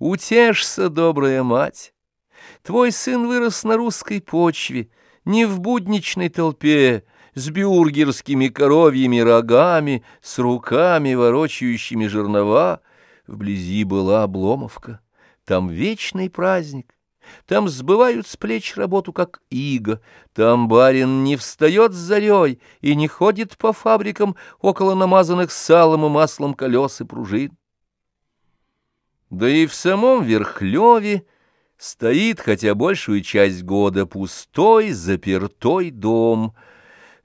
Утешься, добрая мать. Твой сын вырос на русской почве, не в будничной толпе, с бюргерскими коровьими рогами, с руками, ворочающими жернова. Вблизи была Обломовка, там вечный праздник. Там сбывают с плеч работу, как иго. Там барин не встает с зарей и не ходит по фабрикам около намазанных салом и маслом колес и пружин. Да и в самом Верхлёве стоит, хотя большую часть года, пустой, запертой дом —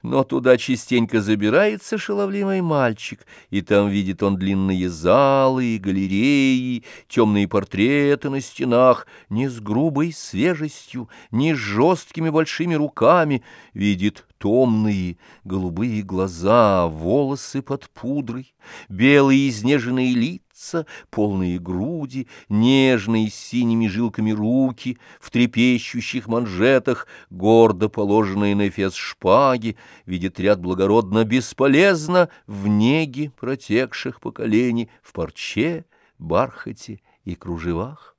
но туда частенько забирается шаловливый мальчик, и там видит он длинные залы галереи, темные портреты на стенах, не с грубой свежестью, не с жесткими большими руками, видит томные голубые глаза, волосы под пудрой, белые изнеженные лица, лица, полные груди, нежные с синими жилками руки, в трепещущих манжетах, гордо положенные на эфес шпаги, видит ряд благородно бесполезно в неге протекших поколений, в парче, бархате и кружевах.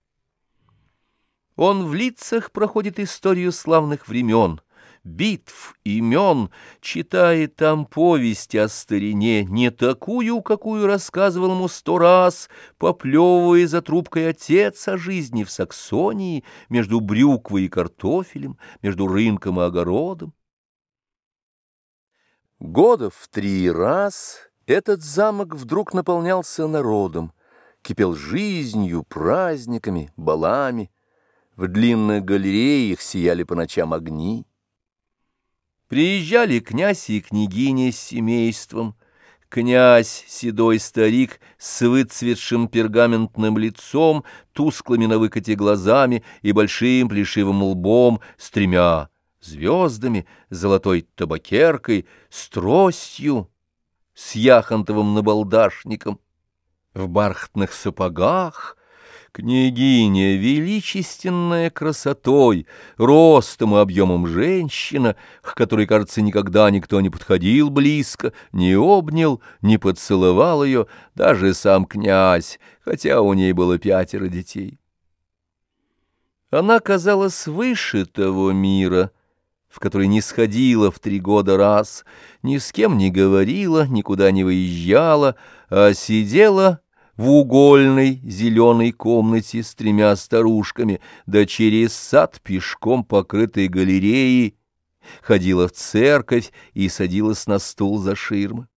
Он в лицах проходит историю славных времен — битв, имен, читает там повесть о старине, не такую, какую рассказывал ему сто раз, поплевывая за трубкой отец о жизни в Саксонии, между брюквой и картофелем, между рынком и огородом. Года в три раз этот замок вдруг наполнялся народом, кипел жизнью, праздниками, балами, в длинных галереях сияли по ночам огни. Приезжали князь и княгиня с семейством. Князь, седой старик, с выцветшим пергаментным лицом, тусклыми на выкате глазами и большим плешивым лбом, с тремя звездами, золотой табакеркой, с тростью, с яхонтовым набалдашником, в бархатных сапогах, Княгиня, величественная красотой, ростом и объемом женщина, к которой, кажется, никогда никто не подходил близко, не обнял, не поцеловал ее, даже сам князь, хотя у ней было пятеро детей. Она казалась выше того мира, в который не сходила в три года раз, ни с кем не говорила, никуда не выезжала, а сидела в угольной зеленой комнате с тремя старушками, да через сад пешком покрытой галереей, ходила в церковь и садилась на стул за ширмы.